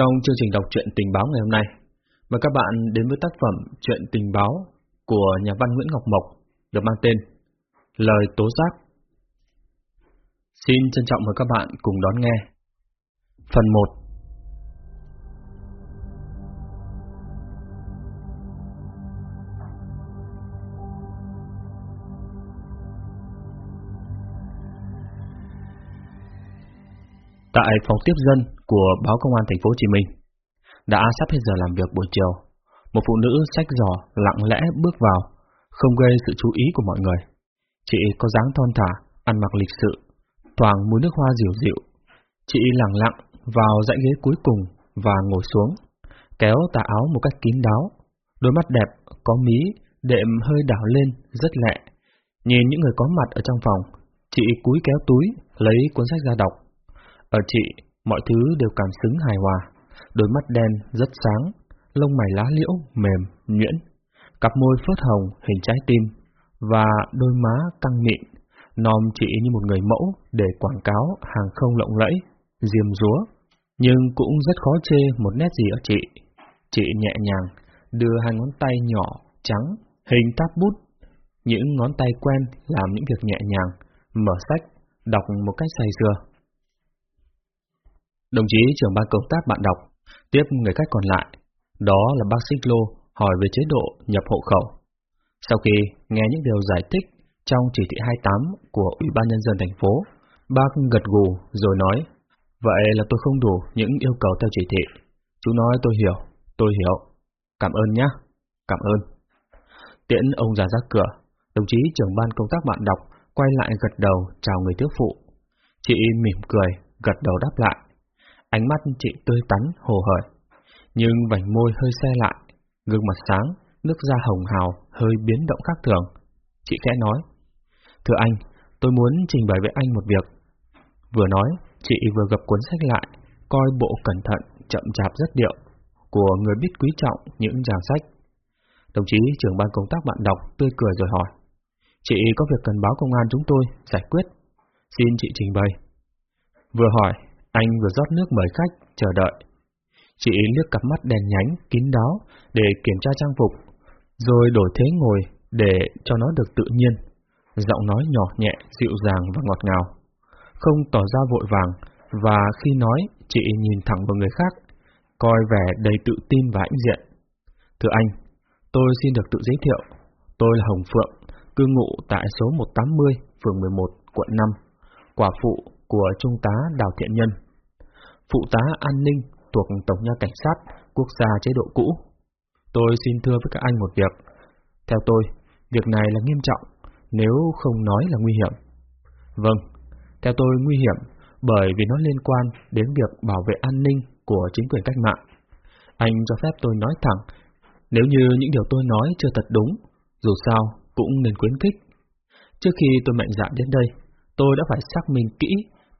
Trong chương trình đọc truyện tình báo ngày hôm nay, mời các bạn đến với tác phẩm truyện tình báo của nhà văn Nguyễn Ngọc Mộc được mang tên Lời Tố Giác. Xin trân trọng mời các bạn cùng đón nghe. Phần 1 Tại phòng tiếp dân của báo công an thành phố Hồ Chí Minh, đã sắp hết giờ làm việc buổi chiều, một phụ nữ sách giỏ lặng lẽ bước vào, không gây sự chú ý của mọi người. Chị có dáng thon thả, ăn mặc lịch sự, toàn mùi nước hoa dịu dịu. Chị lặng lặng vào dãy ghế cuối cùng và ngồi xuống, kéo tà áo một cách kín đáo, đôi mắt đẹp, có mí, đệm hơi đảo lên, rất lẹ. Nhìn những người có mặt ở trong phòng, chị cúi kéo túi, lấy cuốn sách ra đọc. Ở chị, mọi thứ đều cảm xứng hài hòa, đôi mắt đen rất sáng, lông mày lá liễu, mềm, nhuyễn, cặp môi phớt hồng hình trái tim, và đôi má căng mịn, nom chị như một người mẫu để quảng cáo hàng không lộng lẫy, diêm rúa, nhưng cũng rất khó chê một nét gì ở chị. Chị nhẹ nhàng, đưa hai ngón tay nhỏ, trắng, hình táp bút, những ngón tay quen làm những việc nhẹ nhàng, mở sách, đọc một cách say sưa. Đồng chí trưởng ban công tác bạn đọc, tiếp người khách còn lại, đó là bác Xích Lô hỏi về chế độ nhập hộ khẩu. Sau khi nghe những điều giải thích trong chỉ thị 28 của Ủy ban Nhân dân thành phố, bác gật gù rồi nói, vậy là tôi không đủ những yêu cầu theo chỉ thị. Chú nói tôi hiểu, tôi hiểu. Cảm ơn nhé, cảm ơn. Tiễn ông già ra cửa, đồng chí trưởng ban công tác bạn đọc quay lại gật đầu chào người thiếu phụ. Chị mỉm cười, gật đầu đáp lại. Ánh mắt chị tươi tắn, hồ hởi, nhưng vành môi hơi xe lại, gương mặt sáng, nước da hồng hào, hơi biến động khác thường. Chị khẽ nói, Thưa anh, tôi muốn trình bày với anh một việc. Vừa nói, chị vừa gập cuốn sách lại, coi bộ cẩn thận, chậm chạp rất điệu, của người biết quý trọng những trang sách. Đồng chí trưởng ban công tác bạn đọc tươi cười rồi hỏi, Chị có việc cần báo công an chúng tôi giải quyết, xin chị trình bày. Vừa hỏi, anh vừa rót nước mời khách, chờ đợi. Chị liếc cặp mắt đèn nhánh, kín đáo để kiểm tra trang phục, rồi đổi thế ngồi để cho nó được tự nhiên. Giọng nói nhỏ nhẹ, dịu dàng và ngọt ngào. Không tỏ ra vội vàng, và khi nói, chị nhìn thẳng vào người khác, coi vẻ đầy tự tin và hãnh diện. Thưa anh, tôi xin được tự giới thiệu. Tôi là Hồng Phượng, cư ngụ tại số 180, phường 11, quận 5, quả phụ của Trung tá Đào Thiện Nhân, phụ tá an ninh thuộc Tổng nha Cảnh sát quốc gia chế độ cũ. Tôi xin thưa với các anh một việc. Theo tôi, việc này là nghiêm trọng, nếu không nói là nguy hiểm. Vâng, theo tôi nguy hiểm bởi vì nó liên quan đến việc bảo vệ an ninh của chính quyền cách mạng. Anh cho phép tôi nói thẳng, nếu như những điều tôi nói chưa thật đúng, dù sao cũng nên khuyến khích. Trước khi tôi mạnh dạn đến đây, tôi đã phải xác minh kỹ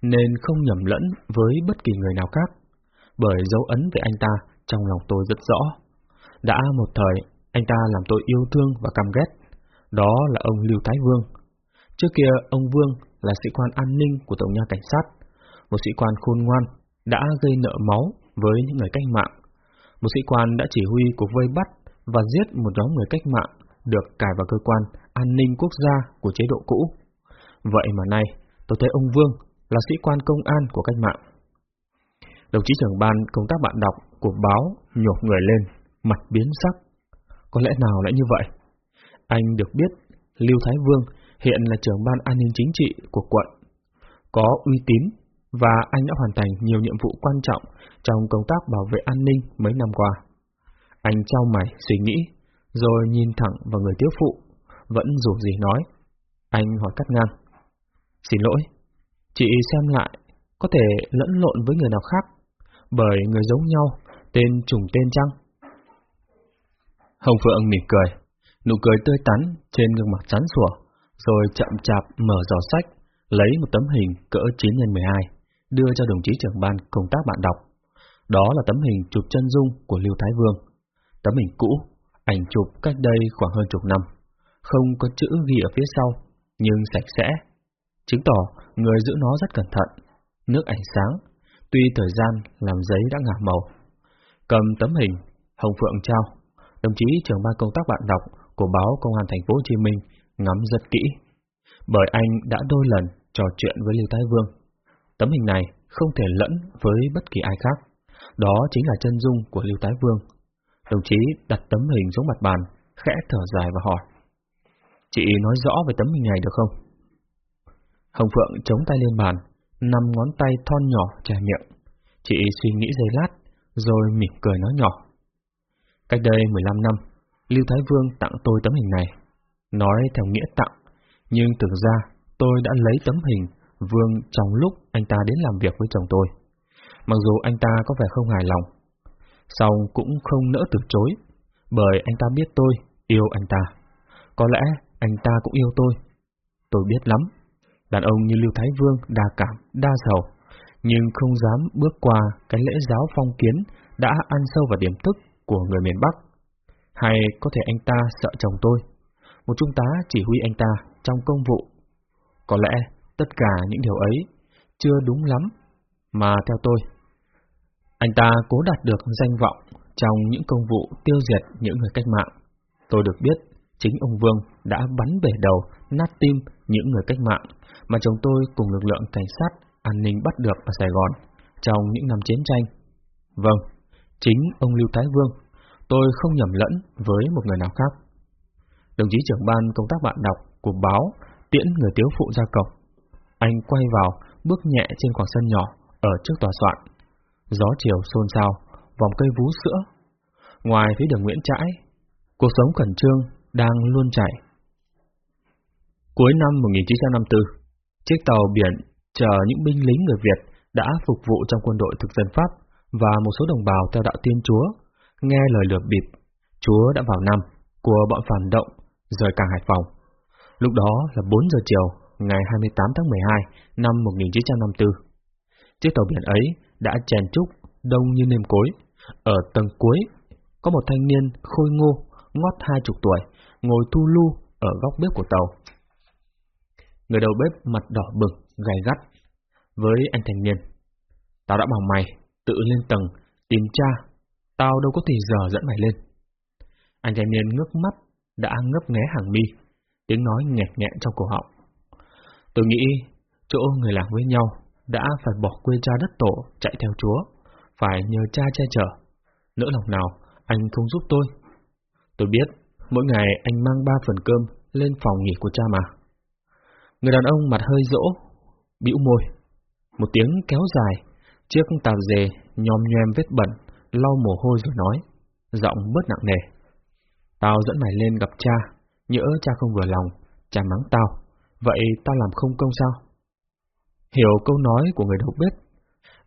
nên không nhầm lẫn với bất kỳ người nào khác, bởi dấu ấn về anh ta trong lòng tôi rất rõ. Đã một thời, anh ta làm tôi yêu thương và căm ghét, đó là ông Lưu Thái Vương. Trước kia, ông Vương là sĩ quan an ninh của Tổng nha Cảnh sát, một sĩ quan khôn ngoan, đã gây nợ máu với những người cách mạng. Một sĩ quan đã chỉ huy cuộc vây bắt và giết một nhóm người cách mạng được cài vào cơ quan an ninh quốc gia của chế độ cũ. Vậy mà nay, tôi thấy ông Vương là sĩ quan công an của cách mạng. Đồng chí trưởng ban công tác bạn đọc của báo nhột người lên, mặt biến sắc. Có lẽ nào lại như vậy? Anh được biết Lưu Thái Vương hiện là trưởng ban an ninh chính trị của quận. Có uy tín và anh đã hoàn thành nhiều nhiệm vụ quan trọng trong công tác bảo vệ an ninh mấy năm qua. Anh trao mày suy nghĩ, rồi nhìn thẳng vào người thiếu phụ, vẫn dù gì nói. Anh hỏi cắt ngang. Xin lỗi, Chị xem lại, có thể lẫn lộn với người nào khác, bởi người giống nhau, tên trùng tên chăng? Hồng Phượng mỉm cười, nụ cười tươi tắn trên gương mặt chắn sủa, rồi chậm chạp mở giỏ sách, lấy một tấm hình cỡ 9 x 12, đưa cho đồng chí trưởng ban công tác bạn đọc. Đó là tấm hình chụp chân dung của Lưu Thái Vương. Tấm hình cũ, ảnh chụp cách đây khoảng hơn chục năm, không có chữ ghi ở phía sau, nhưng sạch sẽ, chứng tỏ người giữ nó rất cẩn thận. Nước ánh sáng, tuy thời gian làm giấy đã ngả màu, Cầm tấm hình, Hồng Phượng trao, đồng chí trưởng ban công tác bạn đọc của báo Công an thành phố Hồ Chí Minh ngắm rất kỹ, bởi anh đã đôi lần trò chuyện với Lưu Thái Vương. Tấm hình này không thể lẫn với bất kỳ ai khác, đó chính là chân dung của Lưu Thái Vương. Đồng chí đặt tấm hình xuống mặt bàn, khẽ thở dài và hỏi. Chị nói rõ về tấm hình này được không? Hồng Phượng chống tay lên bàn, năm ngón tay thon nhỏ che miệng. Chị suy nghĩ giây lát, rồi mỉm cười nói nhỏ. Cách đây 15 năm, Lưu Thái Vương tặng tôi tấm hình này. Nói theo nghĩa tặng, nhưng thực ra tôi đã lấy tấm hình Vương trong lúc anh ta đến làm việc với chồng tôi. Mặc dù anh ta có vẻ không hài lòng, song cũng không nỡ từ chối, bởi anh ta biết tôi yêu anh ta. Có lẽ anh ta cũng yêu tôi. Tôi biết lắm, đàn ông như Lưu Thái Vương đa cảm, đa giàu, nhưng không dám bước qua cái lễ giáo phong kiến đã ăn sâu vào điểm thức của người miền Bắc. Hay có thể anh ta sợ chồng tôi, một trung tá chỉ huy anh ta trong công vụ. Có lẽ tất cả những điều ấy chưa đúng lắm, mà theo tôi, anh ta cố đạt được danh vọng trong những công vụ tiêu diệt những người cách mạng. Tôi được biết, chính ông Vương đã bắn bể đầu, nát tim những người cách mạng mà chồng tôi cùng lực lượng cảnh sát an ninh bắt được ở Sài Gòn trong những năm chiến tranh. Vâng, chính ông Lưu Thái Vương, tôi không nhầm lẫn với một người nào khác. Đồng chí trưởng ban công tác bạn đọc của báo tiễn người tiếu phụ ra cổng. Anh quay vào, bước nhẹ trên khoảng sân nhỏ ở trước tòa soạn. Gió chiều xôn xao, vòng cây vú sữa. Ngoài phía đường Nguyễn Trãi, cuộc sống khẩn trương đang luôn chảy. Cuối năm 1954, chiếc tàu biển chờ những binh lính người Việt đã phục vụ trong quân đội thực dân Pháp và một số đồng bào theo đạo Tiên Chúa, nghe lời lừa bịp, Chúa đã vào năm của bọn phản động rời cảng Hải Phòng. Lúc đó là 4 giờ chiều, ngày 28 tháng 12 năm 1954. Chiếc tàu biển ấy đã chèn trúc đông như nêm cối. Ở tầng cuối, có một thanh niên khôi ngô, ngót hai chục tuổi, ngồi thu lu ở góc bếp của tàu. Người đầu bếp mặt đỏ bừng, gay gắt. Với anh thanh niên, tao đã bảo mày tự lên tầng tìm cha, tao đâu có thì giờ dẫn mày lên. Anh thanh niên ngước mắt, đã ngấp nghé hàng mi, tiếng nói nghẹt nghẹn trong cổ họng. Tôi nghĩ chỗ người làng với nhau đã phải bỏ quê cha đất tổ chạy theo Chúa, phải nhờ cha che chở. Nỡ lòng nào anh không giúp tôi. Tôi biết, mỗi ngày anh mang ba phần cơm lên phòng nghỉ của cha mà. Người đàn ông mặt hơi rỗ, bĩu môi. Một tiếng kéo dài, chiếc tàu dề nhòm nhoem vết bẩn, lau mồ hôi rồi nói, giọng bớt nặng nề. Tao dẫn mày lên gặp cha, nhỡ cha không vừa lòng, cha mắng tao, vậy tao làm không công sao? Hiểu câu nói của người đầu bếp,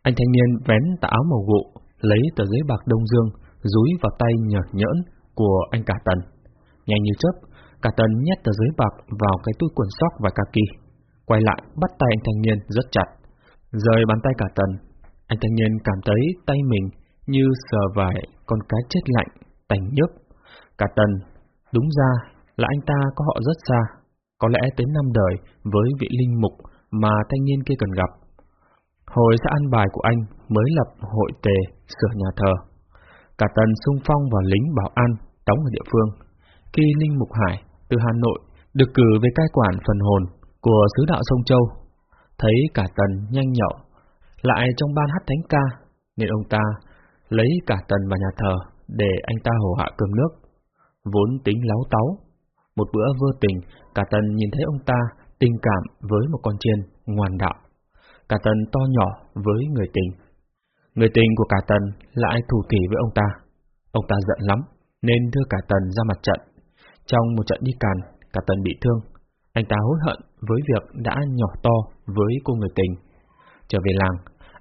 anh thanh niên vén tà áo màu gụ, lấy tờ giấy bạc đông dương, rúi vào tay nhợt nhỡn của anh cả tần. Nhanh như chớp, cả tần nhét tờ giấy bạc vào cái túi quần sóc và kaki. Quay lại, bắt tay anh thanh niên rất chặt. Rời bàn tay cả tần, anh thanh niên cảm thấy tay mình như sờ vải con cá chết lạnh, tành nhớp. Cả tần, đúng ra là anh ta có họ rất xa, có lẽ tới năm đời với vị linh mục mà thanh niên kia cần gặp. Hồi xã ăn bài của anh mới lập hội tề sửa nhà thờ. Cả tần sung phong vào lính bảo an đóng ở địa phương. Khi Linh Mục Hải từ Hà Nội được cử về cai quản phần hồn của sứ đạo Sông Châu, thấy cả tần nhanh nhậu, lại trong ban hát thánh ca, nên ông ta lấy cả tần vào nhà thờ để anh ta hầu hạ cơm nước. Vốn tính láo táo, một bữa vô tình, cả tần nhìn thấy ông ta tình cảm với một con chiên ngoan đạo. Cả tần to nhỏ với người tình. Người tình của cả tần lại thủ thỉ với ông ta. Ông ta giận lắm, nên đưa cả tần ra mặt trận. Trong một trận đi càn, cả tần bị thương. Anh ta hối hận với việc đã nhỏ to với cô người tình. Trở về làng,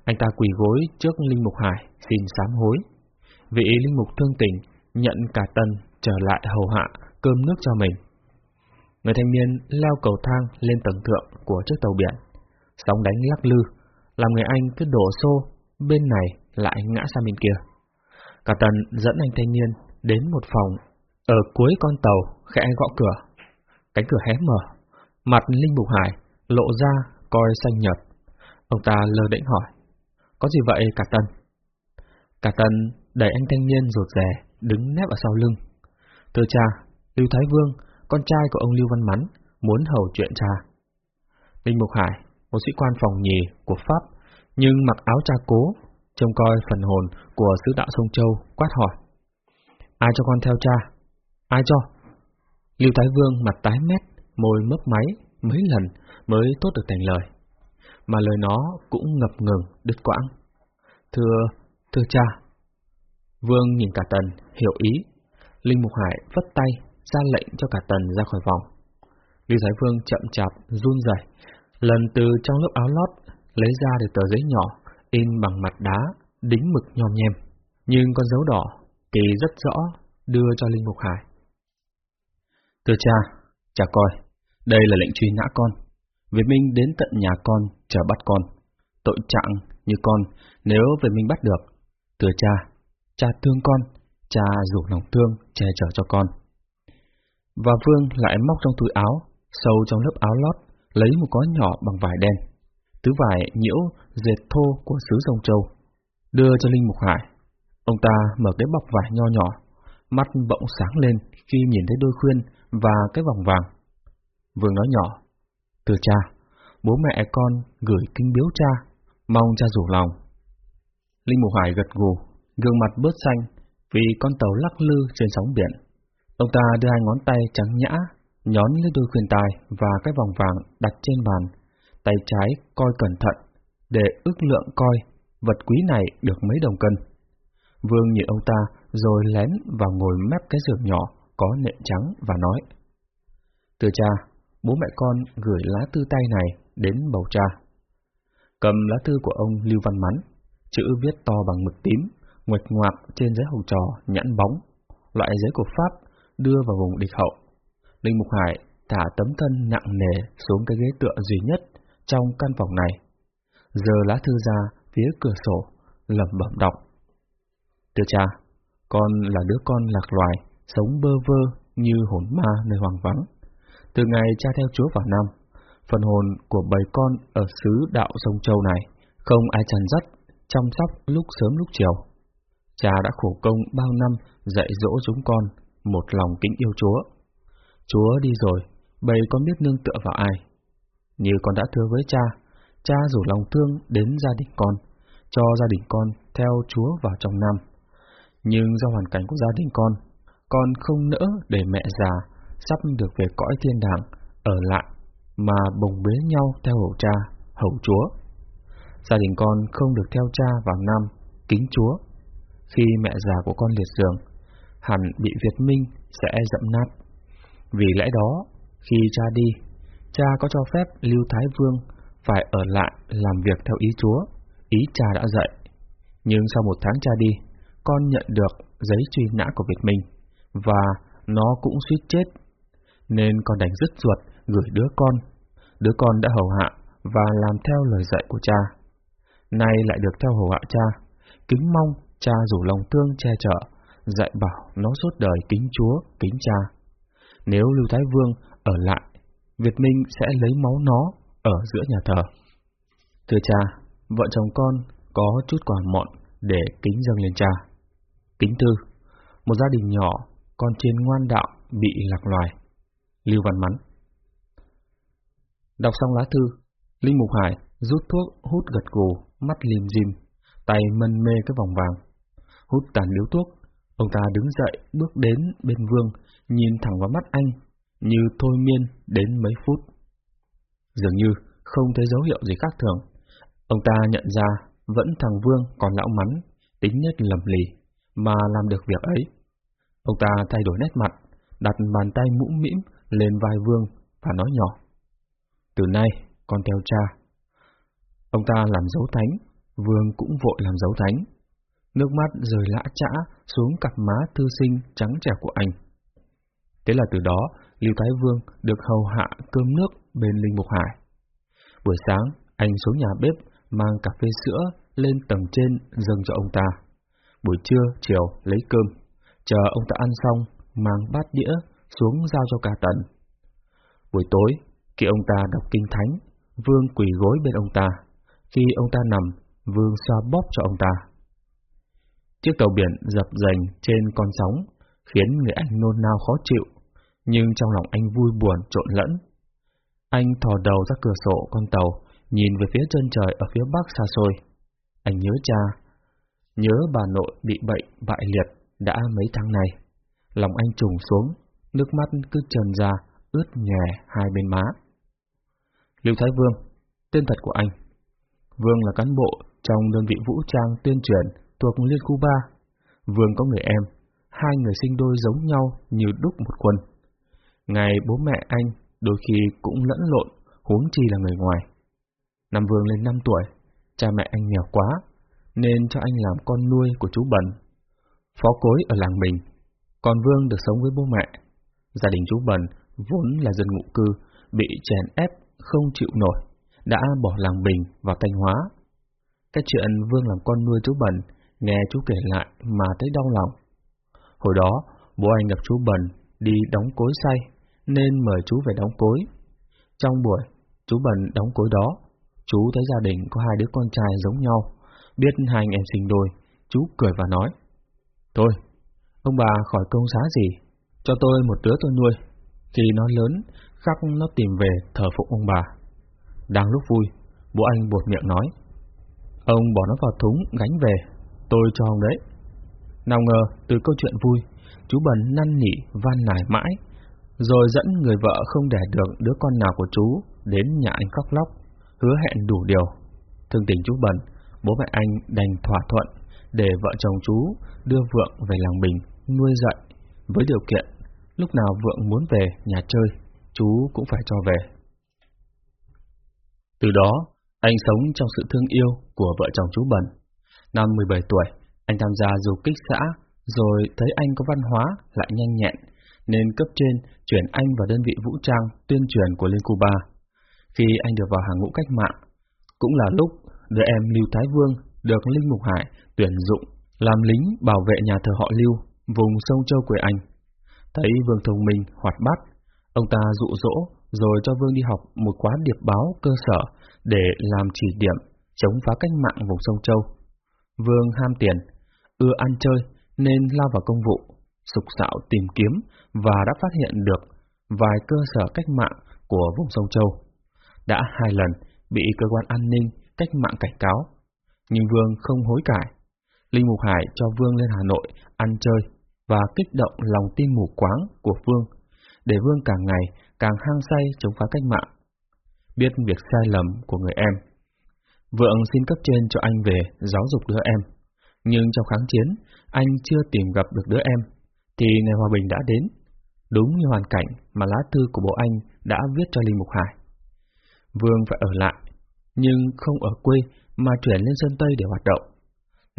anh ta quỳ gối trước Linh Mục Hải xin sám hối. Vị Linh Mục thương tình nhận cả tần trở lại hầu hạ cơm nước cho mình. Người thanh niên leo cầu thang lên tầng thượng của chiếc tàu biển. Sóng đánh lắc lư, làm người anh cứ đổ xô, bên này lại ngã sang bên kia. Cả tần dẫn anh thanh niên đến một phòng, ở cuối con tàu khẽ gõ cửa. Cánh cửa hé mở, mặt Linh Mục Hải lộ ra coi xanh nhợt. Ông ta lơ đễnh hỏi, có gì vậy cả tân Cả tân đẩy anh thanh niên rụt rè, đứng nép ở sau lưng. Thưa cha, Lưu Thái Vương, con trai của ông Lưu Văn Mắn, muốn hầu chuyện cha. Linh Mục Hải, một sĩ quan phòng nhì của Pháp, nhưng mặc áo cha cố, trông coi phần hồn của sứ đạo Sông Châu, quát hỏi. Ai cho con theo cha? Ai cho? Lưu Thái Vương mặt tái mét, môi mấp máy, mấy lần mới tốt được thành lời. Mà lời nó cũng ngập ngừng, đứt quãng. Thưa, thưa cha. Vương nhìn cả tần, hiểu ý. Linh Mục Hải vất tay, ra lệnh cho cả tần ra khỏi vòng. Lưu Thái Vương chậm chạp, run rẩy, lần từ trong lớp áo lót lấy ra được tờ giấy nhỏ, in bằng mặt đá, đính mực nhom nhem. Nhưng con dấu đỏ thì rất rõ, đưa cho Linh Mục Hải. Thưa cha, cha coi, đây là lệnh truy nã con. Việt Minh đến tận nhà con, chờ bắt con. Tội trạng như con, nếu Việt Minh bắt được. Thưa cha, cha thương con, cha rủ lòng thương, che chở cho con. Và Vương lại móc trong túi áo, sâu trong lớp áo lót, lấy một gói nhỏ bằng vải đen. Tứ vải nhiễu dệt thô của xứ Sông Châu, đưa cho Linh Mục Hải. Ông ta mở cái bọc vải nho nhỏ, mắt bỗng sáng lên khi nhìn thấy đôi khuyên và cái vòng vàng. Vương nói nhỏ, từ cha, bố mẹ con gửi kinh biếu cha, mong cha rủ lòng. Linh Mục Hải gật gù, gương mặt bớt xanh vì con tàu lắc lư trên sóng biển. Ông ta đưa hai ngón tay trắng nhã, nhón lấy đôi khuyên tai và cái vòng vàng đặt trên bàn, tay trái coi cẩn thận, để ước lượng coi vật quý này được mấy đồng cân. Vương nhìn ông ta rồi lén vào ngồi mép cái giường nhỏ có nệm trắng và nói. Từ cha, bố mẹ con gửi lá thư tay này đến bầu cha. Cầm lá thư của ông Lưu Văn Mắn, chữ viết to bằng mực tím, nguệch ngoạc trên giấy hồng trò nhẵn bóng, loại giấy của Pháp đưa vào vùng địch hậu. Linh Mục Hải thả tấm thân nặng nề xuống cái ghế tựa duy nhất trong căn phòng này. Giờ lá thư ra phía cửa sổ, lẩm bẩm đọc. Thưa cha, con là đứa con lạc loài, sống bơ vơ như hồn ma nơi hoang vắng. Từ ngày cha theo Chúa vào năm, phần hồn của bầy con ở xứ đạo sông Châu này không ai chăn dắt, chăm sóc lúc sớm lúc chiều. Cha đã khổ công bao năm dạy dỗ chúng con một lòng kính yêu Chúa. Chúa đi rồi, bầy con biết nương tựa vào ai. Như con đã thưa với cha, cha rủ lòng thương đến gia đình con, cho gia đình con theo Chúa vào trong năm. Nhưng do hoàn cảnh của gia đình con, con không nỡ để mẹ già sắp được về cõi thiên đàng ở lại mà bồng bế nhau theo hầu cha, hầu Chúa. Gia đình con không được theo cha vào năm kính Chúa. Khi mẹ già của con liệt giường, hẳn bị Việt Minh sẽ dẫm nát. Vì lẽ đó, khi cha đi, cha có cho phép Lưu Thái Vương phải ở lại làm việc theo ý Chúa, ý cha đã dạy. Nhưng sau một tháng cha đi, con nhận được giấy truy nã của Việt Minh, và nó cũng suýt chết. Nên con đánh dứt ruột gửi đứa con. Đứa con đã hầu hạ và làm theo lời dạy của cha. Nay lại được theo hầu hạ cha, kính mong cha rủ lòng thương che chở, dạy bảo nó suốt đời kính Chúa, kính cha. Nếu Lưu Thái Vương ở lại, Việt Minh sẽ lấy máu nó ở giữa nhà thờ. Thưa cha, vợ chồng con có chút quà mọn để kính dâng lên cha. Kính thư, một gia đình nhỏ, con trên ngoan đạo bị lạc loài. Lưu Văn Mắn Đọc xong lá thư, Linh Mục Hải rút thuốc hút gật gù, mắt lim dim, tay mân mê cái vòng vàng. Hút tàn điếu thuốc, ông ta đứng dậy bước đến bên Vương, nhìn thẳng vào mắt anh, như thôi miên đến mấy phút. Dường như không thấy dấu hiệu gì khác thường. Ông ta nhận ra vẫn thằng Vương còn lão mắn, tính nhất lầm lì, mà làm được việc ấy. Ông ta thay đổi nét mặt, đặt bàn tay mũm mĩm lên vai Vương và nói nhỏ. Từ nay, con theo cha. Ông ta làm dấu thánh, Vương cũng vội làm dấu thánh. Nước mắt rời lã chã xuống cặp má thư sinh trắng trẻ của anh. Thế là từ đó, Lưu Thái Vương được hầu hạ cơm nước bên Linh Mục Hải. Buổi sáng, anh xuống nhà bếp mang cà phê sữa lên tầng trên dâng cho ông ta. Buổi trưa, chiều lấy cơm, chờ ông ta ăn xong, mang bát đĩa xuống giao cho cả tần. Buổi tối, khi ông ta đọc kinh thánh, Vương quỳ gối bên ông ta. Khi ông ta nằm, Vương xoa bóp cho ông ta. Chiếc tàu biển dập dành trên con sóng, khiến người anh nôn nao khó chịu, nhưng trong lòng anh vui buồn trộn lẫn. Anh thò đầu ra cửa sổ con tàu, nhìn về phía chân trời ở phía bắc xa xôi. Anh nhớ cha, nhớ bà nội bị bệnh bại liệt đã mấy tháng này. Lòng anh trùng xuống, nước mắt cứ trần ra, ướt nhòe hai bên má. Lưu Thái Vương, tên thật của anh. Vương là cán bộ trong đơn vị vũ trang tuyên truyền thuộc Liên Khu Vương có người em, hai người sinh đôi giống nhau như đúc một quân. Ngày bố mẹ anh đôi khi cũng lẫn lộn, huống chi là người ngoài. Năm Vương lên 5 tuổi, cha mẹ anh nghèo quá, nên cho anh làm con nuôi của chú Bần. Phó cối ở làng mình, còn Vương được sống với bố mẹ. Gia đình chú Bần vốn là dân ngụ cư, bị chèn ép, không chịu nổi, đã bỏ làng Bình vào Thanh Hóa. Cái chuyện Vương làm con nuôi chú Bần, nghe chú kể lại mà thấy đau lòng. Hồi đó, bố anh gặp chú Bần đi đóng cối say, nên mời chú về đóng cối. Trong buổi, chú Bần đóng cối đó, chú thấy gia đình có hai đứa con trai giống nhau, biết hai anh em sinh đôi, chú cười và nói. Thôi, ông bà khỏi công xá gì, cho tôi một đứa tôi nuôi. Khi nó lớn, khắc nó tìm về thờ phụng ông bà. Đang lúc vui, bố anh buột miệng nói. Ông bỏ nó vào thúng gánh về, tôi cho ông đấy. Nào ngờ, từ câu chuyện vui, chú Bần năn nỉ van nài mãi, rồi dẫn người vợ không đẻ được đứa con nào của chú đến nhà anh khóc lóc, hứa hẹn đủ điều. Thương tình chú Bần, bố mẹ anh đành thỏa thuận để vợ chồng chú đưa Vượng về làng Bình nuôi dạy, với điều kiện lúc nào Vượng muốn về nhà chơi, chú cũng phải cho về. Từ đó, anh sống trong sự thương yêu của vợ chồng chú Bần. Năm 17 tuổi, anh tham gia du kích xã, rồi thấy anh có văn hóa lại nhanh nhẹn, nên cấp trên chuyển anh vào đơn vị vũ trang tuyên truyền của Liên Cuba. Khi anh được vào hàng ngũ cách mạng, cũng là lúc đứa em Lưu Thái Vương được Linh Mục Hải tuyển dụng làm lính bảo vệ nhà thờ họ Lưu, vùng sông Châu quê anh. Thấy Vương thông minh, hoạt bát, ông ta dụ dỗ rồi cho Vương đi học một khóa điệp báo cơ sở để làm chỉ điểm chống phá cách mạng vùng sông Châu. Vương ham tiền, ưa ăn chơi nên lao vào công vụ, sục sạo tìm kiếm và đã phát hiện được vài cơ sở cách mạng của vùng sông Châu. Đã hai lần bị cơ quan an ninh cách mạng cảnh cáo, nhưng Vương không hối cải. Linh Mục Hải cho Vương lên Hà Nội ăn chơi và kích động lòng tin mù quáng của Vương, để Vương càng ngày càng hang say chống phá cách mạng. Biết việc sai lầm của người em, Vượng xin cấp trên cho anh về giáo dục đứa em, nhưng trong kháng chiến, anh chưa tìm gặp được đứa em, thì ngày hòa bình đã đến, đúng như hoàn cảnh mà lá thư của bố anh đã viết cho Linh Mục Hải. Vương phải ở lại, nhưng không ở quê mà chuyển lên Sơn Tây để hoạt động.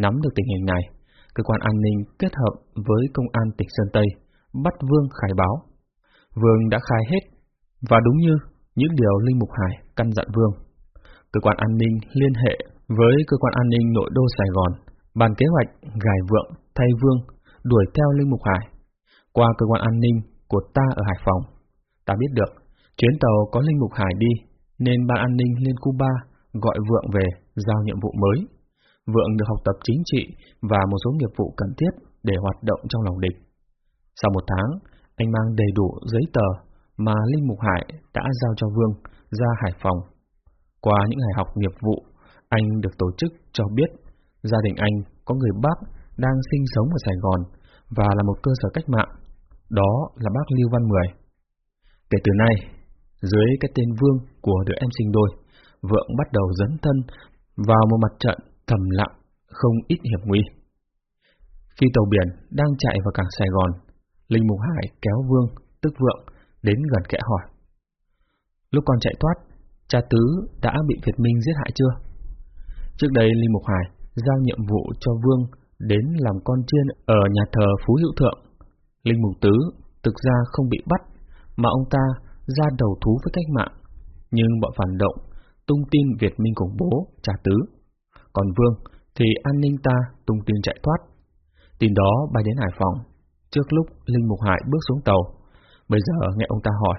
Nắm được tình hình này, cơ quan an ninh kết hợp với công an tỉnh Sơn Tây bắt Vương khai báo. Vương đã khai hết, và đúng như những điều Linh Mục Hải căn dặn Vương. Cơ quan an ninh liên hệ với cơ quan an ninh nội đô Sài Gòn, bàn kế hoạch gài vượng thay Vương đuổi theo Linh Mục Hải. Qua cơ quan an ninh của ta ở Hải Phòng, ta biết được chuyến tàu có Linh Mục Hải đi, nên ban an ninh Liên Cuba gọi Vượng về giao nhiệm vụ mới. Vượng được học tập chính trị và một số nghiệp vụ cần thiết để hoạt động trong lòng địch. Sau một tháng, anh mang đầy đủ giấy tờ mà Linh Mục Hải đã giao cho Vương ra Hải Phòng. Qua những ngày học nghiệp vụ, anh được tổ chức cho biết gia đình anh có người bác đang sinh sống ở Sài Gòn và là một cơ sở cách mạng. Đó là bác Lưu Văn Mười. Kể từ nay, dưới cái tên Vương của đứa em sinh đôi, Vượng bắt đầu dấn thân vào một mặt trận thầm lặng, không ít hiểm nguy. Khi tàu biển đang chạy vào cảng Sài Gòn, Linh Mục Hải kéo Vương, tức Vượng, đến gần kẽ hỏi. Lúc con chạy thoát, cha Tứ đã bị Việt Minh giết hại chưa? Trước đây Linh Mục Hải giao nhiệm vụ cho Vương đến làm con chiên ở nhà thờ Phú Hữu Thượng. Linh Mục Tứ thực ra không bị bắt, mà ông ta ra đầu thú với cách mạng, nhưng bọn phản động tung tin Việt Minh khủng bố trả tứ. Còn Vương thì an ninh ta tung tin chạy thoát. Tin đó bay đến Hải Phòng, trước lúc Linh Mục Hải bước xuống tàu. Bây giờ nghe ông ta hỏi,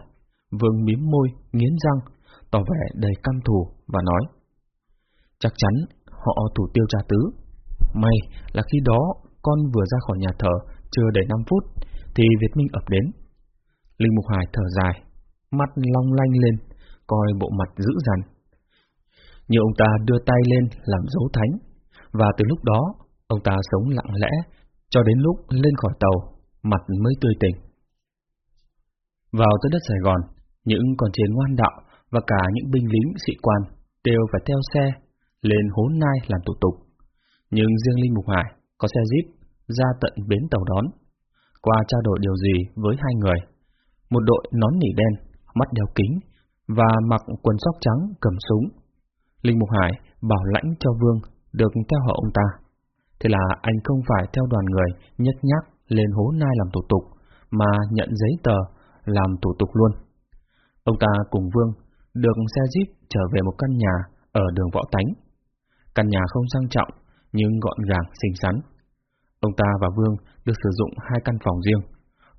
Vương mím môi, nghiến răng, tỏ vẻ đầy căm thù và nói. Chắc chắn họ thủ tiêu tra tứ. May là khi đó con vừa ra khỏi nhà thờ, chưa đầy 5 phút, thì Việt Minh ập đến. Linh Mục Hải thở dài, mắt long lanh lên, coi bộ mặt dữ dằn như ông ta đưa tay lên làm dấu thánh, và từ lúc đó, ông ta sống lặng lẽ, cho đến lúc lên khỏi tàu, mặt mới tươi tỉnh. Vào tới đất Sài Gòn, những con chiến ngoan đạo và cả những binh lính sĩ quan đều phải theo xe lên hố nai làm thủ tục. Nhưng riêng Linh Mục Hải có xe jeep ra tận bến tàu đón. Qua trao đổi điều gì với hai người, một đội nón nỉ đen, mắt đeo kính và mặc quần sóc trắng cầm súng. Linh Mục Hải bảo lãnh cho Vương được theo họ ông ta. Thế là anh không phải theo đoàn người nhất nhắc lên hố nai làm thủ tục, mà nhận giấy tờ làm thủ tục luôn. Ông ta cùng Vương được xe jeep trở về một căn nhà ở đường Võ Tánh. Căn nhà không sang trọng, nhưng gọn gàng, xinh xắn. Ông ta và Vương được sử dụng hai căn phòng riêng,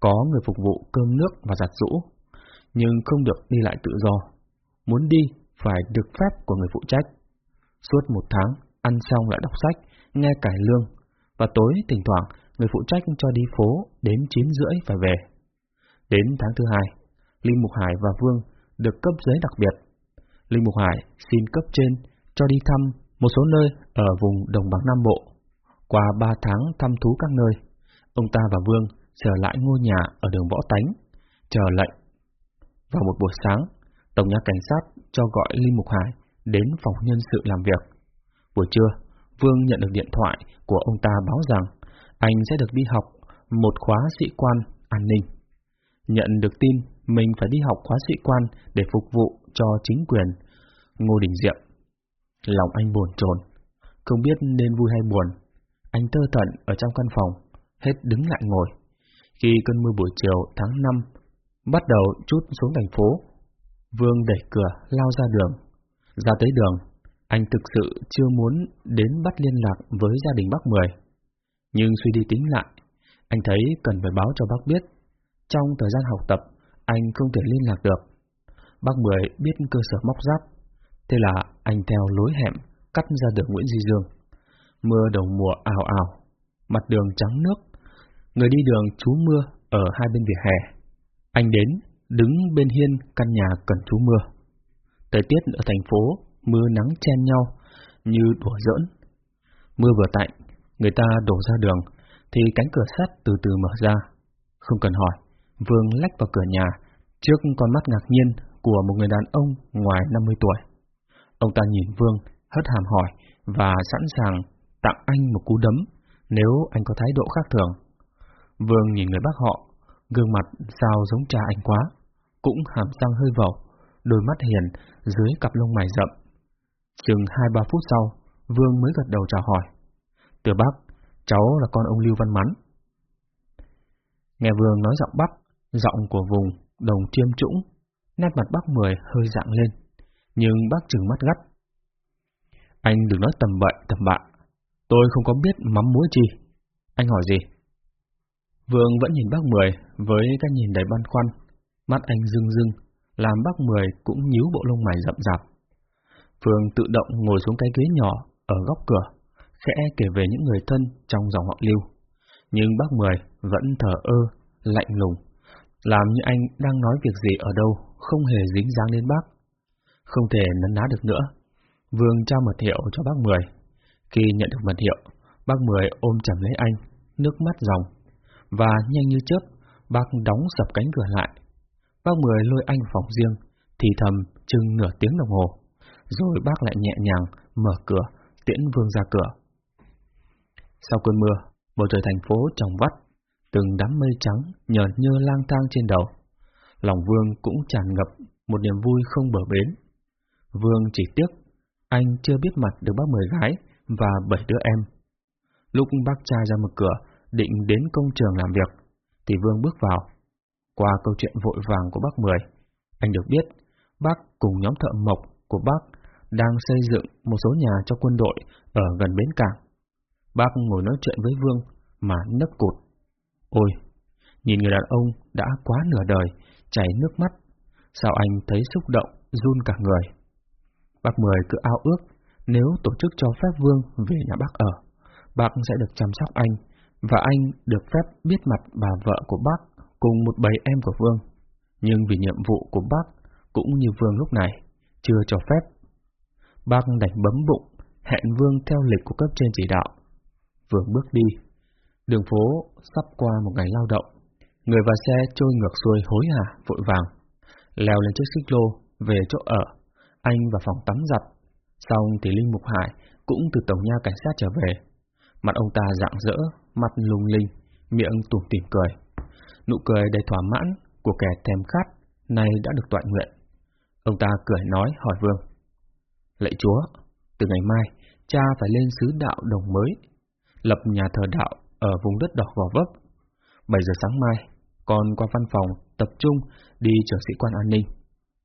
có người phục vụ cơm nước và giặt rũ, nhưng không được đi lại tự do. Muốn đi phải được phép của người phụ trách. Suốt một tháng, ăn xong lại đọc sách, nghe cải lương, và tối thỉnh thoảng người phụ trách cho đi phố đến 9 rưỡi phải về. Đến tháng thứ hai, Linh Mục Hải và Vương được cấp giấy đặc biệt. Linh Mục Hải xin cấp trên cho đi thăm một số nơi ở vùng đồng bằng Nam Bộ. Qua ba tháng thăm thú các nơi, ông ta và Vương trở lại ngôi nhà ở đường Võ Tánh, chờ lệnh. Vào một buổi sáng, Tổng nhà Cảnh sát cho gọi Linh Mục Hải đến phòng nhân sự làm việc. Buổi trưa, Vương nhận được điện thoại của ông ta báo rằng anh sẽ được đi học một khóa sĩ quan an ninh. Nhận được tin mình phải đi học khóa sĩ quan để phục vụ cho chính quyền Ngô Đình Diệm. Lòng anh buồn trồn, không biết nên vui hay buồn. Anh tơ tận ở trong căn phòng, hết đứng lại ngồi. Khi cơn mưa buổi chiều tháng 5 bắt đầu chút xuống thành phố, Vương đẩy cửa lao ra đường. Ra tới đường, anh thực sự chưa muốn đến bắt liên lạc với gia đình bác Mười. Nhưng suy đi tính lại, anh thấy cần phải báo cho bác biết. Trong thời gian học tập, anh không thể liên lạc được. Bác Mười biết cơ sở móc giáp, thế là anh theo lối hẻm cắt ra đường Nguyễn Di Dương. Mưa đầu mùa ảo ảo, mặt đường trắng nước, người đi đường trú mưa ở hai bên vỉa hè. Anh đến, đứng bên hiên căn nhà cần trú mưa. Thời tiết ở thành phố, mưa nắng chen nhau, như đùa giỡn. Mưa vừa tạnh, người ta đổ ra đường, thì cánh cửa sắt từ từ mở ra. Không cần hỏi, Vương lách vào cửa nhà, trước con mắt ngạc nhiên của một người đàn ông ngoài 50 tuổi. Ông ta nhìn Vương, hất hàm hỏi và sẵn sàng tặng anh một cú đấm nếu anh có thái độ khác thường. Vương nhìn người bác họ, gương mặt sao giống cha anh quá, cũng hàm răng hơi vẩu, đôi mắt hiền dưới cặp lông mày rậm. Chừng hai ba phút sau, Vương mới gật đầu chào hỏi. Từ bác, cháu là con ông Lưu Văn Mắn. Nghe Vương nói giọng Bắc, giọng của vùng đồng chiêm trũng, nét mặt bác Mười hơi dạng lên, nhưng bác trừng mắt gắt. Anh đừng nói tầm bậy tầm bạ, tôi không có biết mắm muối chi. Anh hỏi gì? Vương vẫn nhìn bác Mười với cái nhìn đầy băn khoăn, mắt anh rưng rưng, làm bác Mười cũng nhíu bộ lông mày rậm rạp. Phương tự động ngồi xuống cái ghế nhỏ ở góc cửa, khẽ kể về những người thân trong dòng họ lưu. Nhưng bác Mười vẫn thở ơ, lạnh lùng, làm như anh đang nói việc gì ở đâu, không hề dính dáng đến bác. Không thể nấn ná được nữa. Vương trao mật hiệu cho bác Mười. Khi nhận được mật hiệu, bác Mười ôm chầm lấy anh, nước mắt ròng. Và nhanh như chớp, bác đóng sập cánh cửa lại. Bác Mười lôi anh vào phòng riêng, thì thầm chừng nửa tiếng đồng hồ. Rồi bác lại nhẹ nhàng mở cửa, tiễn Vương ra cửa. Sau cơn mưa, bầu trời thành phố trong vắt, từng đám mây trắng nhợt nhơ lang thang trên đầu. Lòng Vương cũng tràn ngập một niềm vui không bờ bến. Vương chỉ tiếc, anh chưa biết mặt được bác mười gái và bảy đứa em. Lúc bác trai ra mở cửa, định đến công trường làm việc, thì Vương bước vào. Qua câu chuyện vội vàng của bác Mười, anh được biết bác cùng nhóm thợ mộc của bác đang xây dựng một số nhà cho quân đội ở gần bến cảng. Bác ngồi nói chuyện với Vương mà nấc cụt. Ôi, nhìn người đàn ông đã quá nửa đời, chảy nước mắt, sao anh thấy xúc động, run cả người. Bác Mười cứ ao ước, nếu tổ chức cho phép Vương về nhà bác ở, bác sẽ được chăm sóc anh và anh được phép biết mặt bà vợ của bác cùng một bầy em của Vương. Nhưng vì nhiệm vụ của bác cũng như Vương lúc này, chưa cho phép. Bác đành bấm bụng, hẹn Vương theo lịch của cấp trên chỉ đạo. Vương bước đi. Đường phố sắp qua một ngày lao động. Người và xe trôi ngược xuôi hối hả, vội vàng. Leo lên chiếc xích lô, về chỗ ở. Anh vào phòng tắm giặt. Xong thì Linh Mục Hải cũng từ tổng nha cảnh sát trở về. Mặt ông ta rạng rỡ, mặt lung linh, miệng tủm tỉm cười. Nụ cười đầy thỏa mãn của kẻ thèm khát nay đã được tọa nguyện. Ông ta cười nói hỏi Vương. Lạy Chúa, từ ngày mai, cha phải lên xứ đạo đồng mới, lập nhà thờ đạo ở vùng đất đỏ gò vấp. 7 giờ sáng mai, con qua văn phòng tập trung đi chờ sĩ quan an ninh.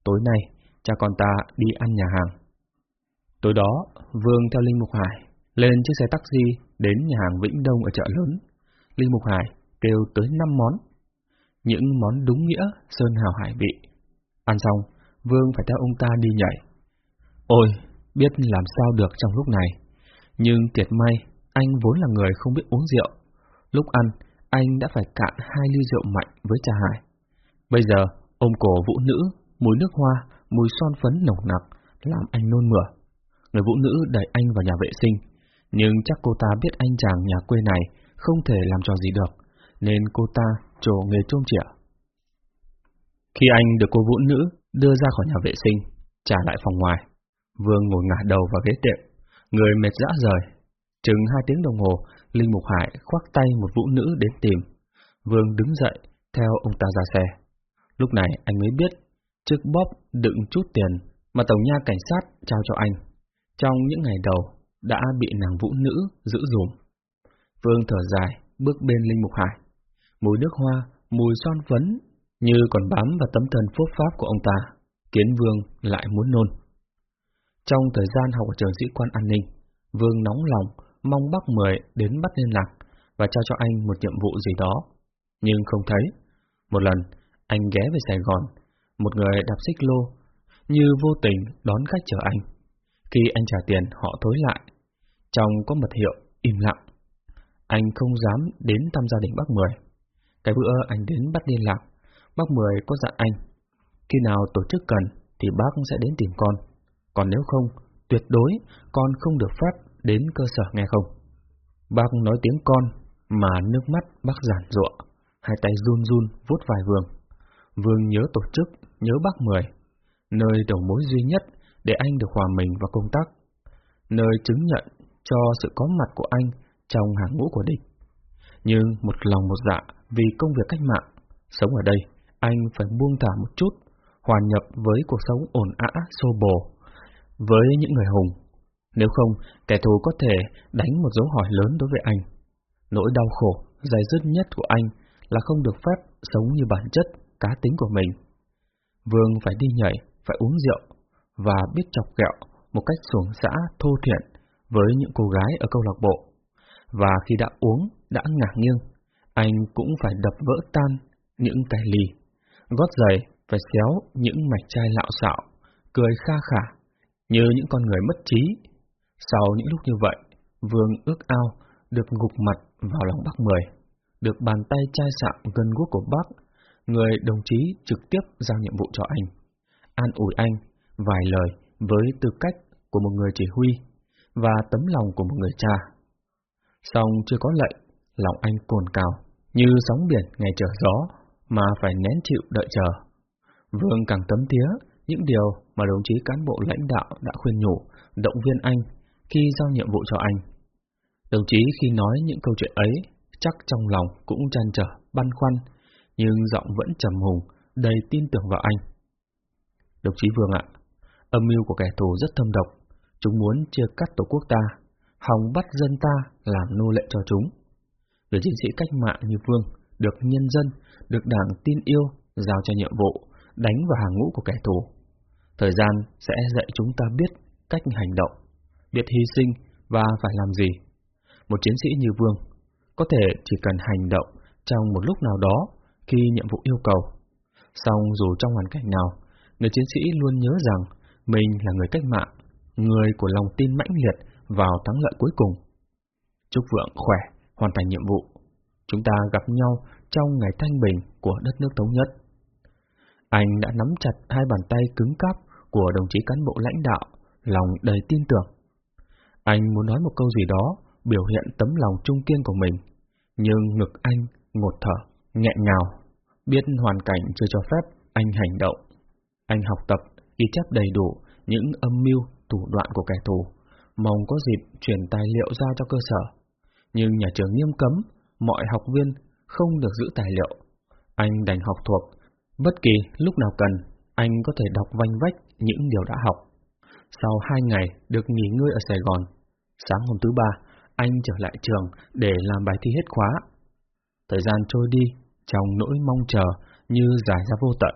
Tối nay, cha con ta đi ăn nhà hàng. Tối đó, Vương theo Linh Mục Hải lên chiếc xe taxi đến nhà hàng Vĩnh Đông ở chợ lớn. Linh Mục Hải kêu tới 5 món. Những món đúng nghĩa sơn hào hải vị. Ăn xong, Vương phải theo ông ta đi nhảy. Ôi, biết làm sao được trong lúc này. Nhưng tiệt may, anh vốn là người không biết uống rượu. Lúc ăn, anh đã phải cạn hai ly rượu mạnh với trà Hải. Bây giờ, ông cổ vũ nữ, mùi nước hoa, mùi son phấn nồng nặc, làm anh nôn mửa. Người vũ nữ đẩy anh vào nhà vệ sinh, nhưng chắc cô ta biết anh chàng nhà quê này không thể làm trò gì được, nên cô ta trổ nghề trôm chỉa. Khi anh được cô vũ nữ đưa ra khỏi nhà vệ sinh, trả lại phòng ngoài, Vương ngồi ngả đầu vào ghế tiệm, người mệt dã rời. Chừng hai tiếng đồng hồ, Linh Mục Hải khoác tay một vũ nữ đến tìm. Vương đứng dậy, theo ông ta ra xe. Lúc này anh mới biết, chiếc bóp đựng chút tiền mà Tổng nha cảnh sát trao cho anh. Trong những ngày đầu, đã bị nàng vũ nữ giữ dùm. Vương thở dài, bước bên Linh Mục Hải. Mùi nước hoa, mùi son phấn, như còn bám vào tấm thân phốt pháp của ông ta, kiến Vương lại muốn nôn. Trong thời gian học ở trường sĩ quan an ninh, Vương nóng lòng, mong bác Mười đến bắt liên lạc và trao cho anh một nhiệm vụ gì đó, nhưng không thấy. Một lần, anh ghé về Sài Gòn, một người đạp xích lô, như vô tình đón khách chờ anh. Khi anh trả tiền, họ thối lại. Trong có mật hiệu, im lặng. Anh không dám đến thăm gia đình bác Mười. Cái bữa anh đến bắt liên lạc, bác Mười có dặn anh. Khi nào tổ chức cần thì bác sẽ đến tìm con. Còn nếu không, tuyệt đối con không được phép đến cơ sở nghe không. Bác nói tiếng con mà nước mắt bác giản rụa, hai tay run run vuốt vài Vương. Vương nhớ tổ chức, nhớ bác Mười, nơi đầu mối duy nhất để anh được hòa mình vào công tác, nơi chứng nhận cho sự có mặt của anh trong hàng ngũ của địch. Nhưng một lòng một dạ vì công việc cách mạng, sống ở đây, anh phải buông thả một chút, hòa nhập với cuộc sống ổn ã, xô bồ, với những người hùng. Nếu không, kẻ thù có thể đánh một dấu hỏi lớn đối với anh. Nỗi đau khổ, dài dứt nhất của anh là không được phép sống như bản chất, cá tính của mình. Vương phải đi nhảy, phải uống rượu, và biết chọc kẹo một cách xuồng xã thô thiện với những cô gái ở câu lạc bộ. Và khi đã uống, đã ngả nghiêng, anh cũng phải đập vỡ tan những cái ly, gót giày phải xéo những mạch chai lạo xạo, cười kha khả như những con người mất trí. Sau những lúc như vậy, Vương ước ao được gục mặt vào lòng bác Mười, được bàn tay chai sạm gần guốc của bác, người đồng chí trực tiếp giao nhiệm vụ cho anh, an ủi anh vài lời với tư cách của một người chỉ huy và tấm lòng của một người cha. Xong chưa có lệnh, lòng anh cồn cào, như sóng biển ngày trở gió, mà phải nén chịu đợi chờ. Vương càng tấm tía những điều mà đồng chí cán bộ lãnh đạo đã khuyên nhủ, động viên anh khi giao nhiệm vụ cho anh. Đồng chí khi nói những câu chuyện ấy, chắc trong lòng cũng trăn trở, băn khoăn, nhưng giọng vẫn trầm hùng, đầy tin tưởng vào anh. Đồng chí Vương ạ, âm mưu của kẻ thù rất thâm độc, chúng muốn chia cắt tổ quốc ta, hòng bắt dân ta làm nô lệ cho chúng. Người chiến sĩ cách mạng như Vương, được nhân dân, được đảng tin yêu, giao cho nhiệm vụ, đánh vào hàng ngũ của kẻ thù. Thời gian sẽ dạy chúng ta biết cách hành động, biết hy sinh và phải làm gì. Một chiến sĩ như Vương có thể chỉ cần hành động trong một lúc nào đó khi nhiệm vụ yêu cầu. Song dù trong hoàn cảnh nào, người chiến sĩ luôn nhớ rằng mình là người cách mạng, người của lòng tin mãnh liệt vào thắng lợi cuối cùng. Chúc Vượng khỏe, hoàn thành nhiệm vụ. chúng ta gặp nhau trong ngày thanh bình của đất nước thống nhất. Anh đã nắm chặt hai bàn tay cứng cáp của đồng chí cán bộ lãnh đạo, lòng đầy tin tưởng. Anh muốn nói một câu gì đó, biểu hiện tấm lòng trung kiên của mình, nhưng ngực anh ngột thở, nghẹn ngào, biết hoàn cảnh chưa cho phép anh hành động. Anh học tập, ghi chép đầy đủ những âm mưu, thủ đoạn của kẻ thù, mong có dịp truyền tài liệu ra cho cơ sở. Nhưng nhà trường nghiêm cấm, mọi học viên không được giữ tài liệu. Anh đành học thuộc, bất kỳ lúc nào cần, anh có thể đọc vanh vách những điều đã học. Sau hai ngày được nghỉ ngơi ở Sài Gòn, sáng hôm thứ ba, anh trở lại trường để làm bài thi hết khóa. Thời gian trôi đi trong nỗi mong chờ như dài ra vô tận.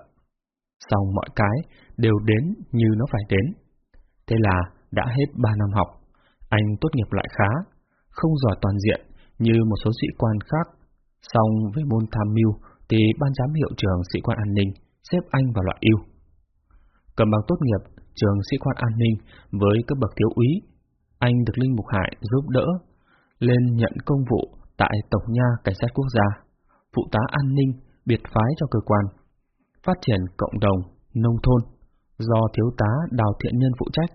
xong mọi cái đều đến như nó phải đến. Thế là đã hết ba năm học, anh tốt nghiệp lại khá, không giỏi toàn diện như một số sĩ quan khác. Song về môn tham mưu thì ban giám hiệu trường sĩ quan an ninh xếp anh vào loại ưu. Cầm bằng tốt nghiệp trường sĩ quan an ninh với cấp bậc thiếu úy, anh được Linh Mục Hải giúp đỡ lên nhận công vụ tại Tổng nha Cảnh sát Quốc gia, phụ tá an ninh biệt phái cho cơ quan, phát triển cộng đồng, nông thôn, do thiếu tá Đào Thiện Nhân phụ trách.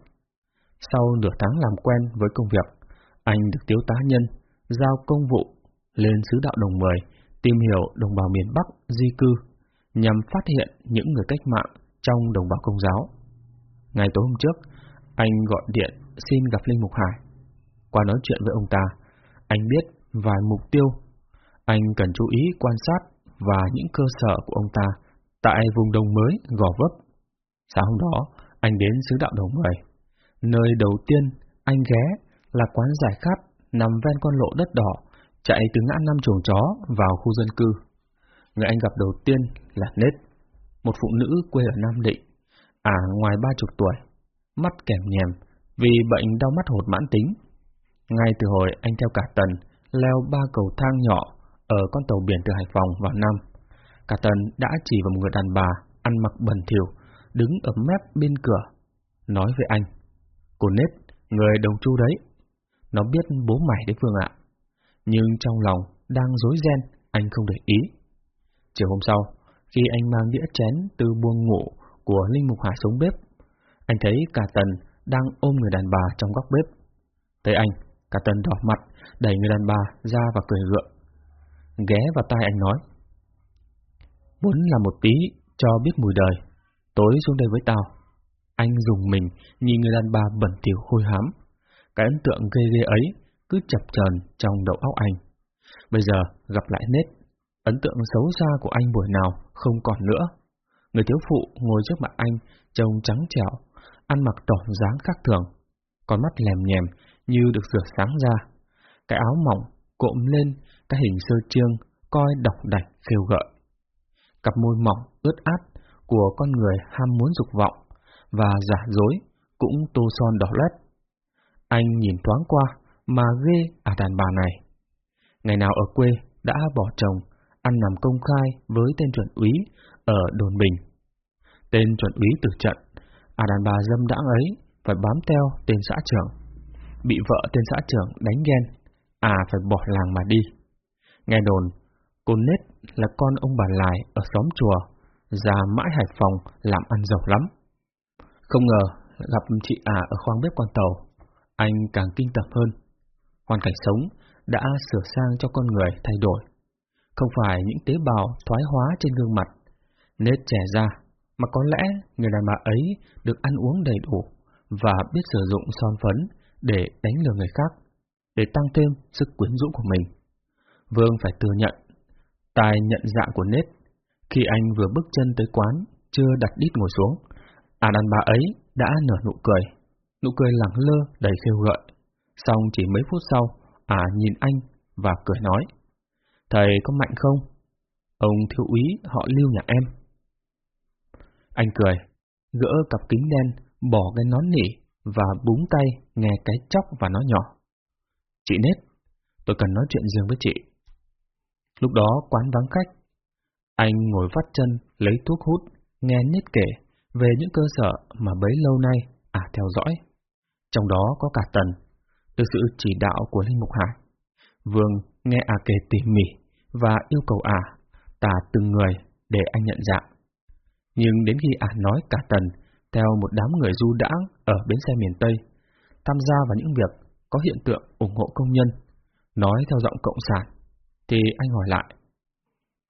Sau nửa tháng làm quen với công việc, anh được thiếu tá Nhân giao công vụ lên sứ đạo đồng 10 tìm hiểu đồng bào miền Bắc di cư nhằm phát hiện những người cách mạng trong đồng bào công giáo. Ngày tối hôm trước, anh gọi điện xin gặp Linh Mục Hải. Qua nói chuyện với ông ta, anh biết vài mục tiêu. Anh cần chú ý quan sát và những cơ sở của ông ta tại vùng đồng mới Gò Vấp. Sáng hôm đó, anh đến xứ đạo đồng mười. Nơi đầu tiên anh ghé là quán giải khát nằm ven con lộ đất đỏ, chạy từ ngã năm chuồng chó vào khu dân cư. Người anh gặp đầu tiên là Nết, một phụ nữ quê ở Nam Định, à ngoài ba chục tuổi, mắt kèm nhèm vì bệnh đau mắt hột mãn tính. Ngay từ hồi anh theo cả tần, leo ba cầu thang nhỏ ở con tàu biển từ Hải Phòng vào Nam. Cả tần đã chỉ vào một người đàn bà ăn mặc bẩn thỉu, đứng ở mép bên cửa, nói với anh. Cô nết, người đồng chu đấy. Nó biết bố mày đấy Phương ạ. Nhưng trong lòng đang dối ren, anh không để ý. Chiều hôm sau, khi anh mang đĩa chén từ buông ngủ của Linh Mục Hải xuống bếp, anh thấy cả tần đang ôm người đàn bà trong góc bếp. Thấy anh, cả tần đỏ mặt, đẩy người đàn bà ra và cười gượng ghé vào tai anh nói. Muốn làm một tí cho biết mùi đời, tối xuống đây với tao. Anh dùng mình nhìn người đàn bà bẩn thỉu hôi hám. Cái ấn tượng ghê ghê ấy cứ chập chờn trong đầu óc anh. Bây giờ gặp lại nết, ấn tượng xấu xa của anh buổi nào không còn nữa. Người thiếu phụ ngồi trước mặt anh, trông trắng trẻo, ăn mặc tỏ dáng khác thường, con mắt lèm nhèm như được rửa sáng ra. Cái áo mỏng cộm lên cái hình sơ trương, coi đọc đạch khêu gợi. Cặp môi mỏng, ướt át của con người ham muốn dục vọng và giả dối cũng tô son đỏ lét. Anh nhìn thoáng qua mà ghê à đàn bà này. Ngày nào ở quê đã bỏ chồng, ăn nằm công khai với tên chuẩn úy ở đồn bình. Tên chuẩn úy từ trận, à đàn bà dâm đãng ấy phải bám theo tên xã trưởng. Bị vợ tên xã trưởng đánh ghen, à phải bỏ làng mà đi. Nghe đồn, cô Nết là con ông bà Lài ở xóm chùa, già mãi Hải Phòng làm ăn giàu lắm. Không ngờ gặp chị à ở khoang bếp con tàu, anh càng kinh tập hơn. Hoàn cảnh sống đã sửa sang cho con người thay đổi. Không phải những tế bào thoái hóa trên gương mặt, nết trẻ ra, mà có lẽ người đàn bà ấy được ăn uống đầy đủ và biết sử dụng son phấn để đánh lừa người khác, để tăng thêm sức quyến rũ của mình. Vương phải thừa nhận, tài nhận dạng của nết, khi anh vừa bước chân tới quán, chưa đặt đít ngồi xuống, à đàn bà ấy đã nở nụ cười, nụ cười lẳng lơ đầy khêu gợi. Xong chỉ mấy phút sau, à nhìn anh và cười nói, Thầy có mạnh không? Ông thiếu úy họ lưu nhà em. Anh cười, gỡ cặp kính đen, bỏ cái nón nỉ và búng tay nghe cái chóc và nói nhỏ. Chị Nết, tôi cần nói chuyện riêng với chị. Lúc đó quán vắng khách. Anh ngồi vắt chân, lấy thuốc hút, nghe nết kể về những cơ sở mà bấy lâu nay à theo dõi. Trong đó có cả Tần, được sự chỉ đạo của Linh Mục Hải. Vương nghe à kể tỉ mỉ và yêu cầu ả tả từng người để anh nhận dạng. Nhưng đến khi ả nói cả tần theo một đám người du đãng ở bến xe miền Tây, tham gia vào những việc có hiện tượng ủng hộ công nhân, nói theo giọng cộng sản, thì anh hỏi lại.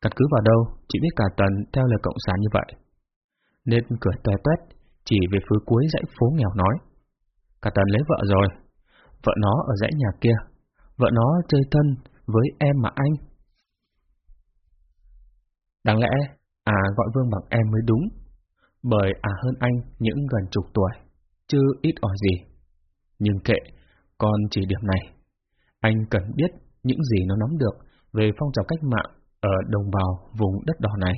Căn cứ vào đâu, chỉ biết cả tần theo lời cộng sản như vậy. Nên cười toe toét, chỉ về phía cuối dãy phố nghèo nói. Cả tần lấy vợ rồi, vợ nó ở dãy nhà kia, vợ nó chơi thân với em mà anh. Đáng lẽ, à gọi Vương bằng em mới đúng, bởi à hơn anh những gần chục tuổi, chứ ít ỏi gì. Nhưng kệ, còn chỉ điểm này. Anh cần biết những gì nó nắm được về phong trào cách mạng ở đồng bào vùng đất đỏ này.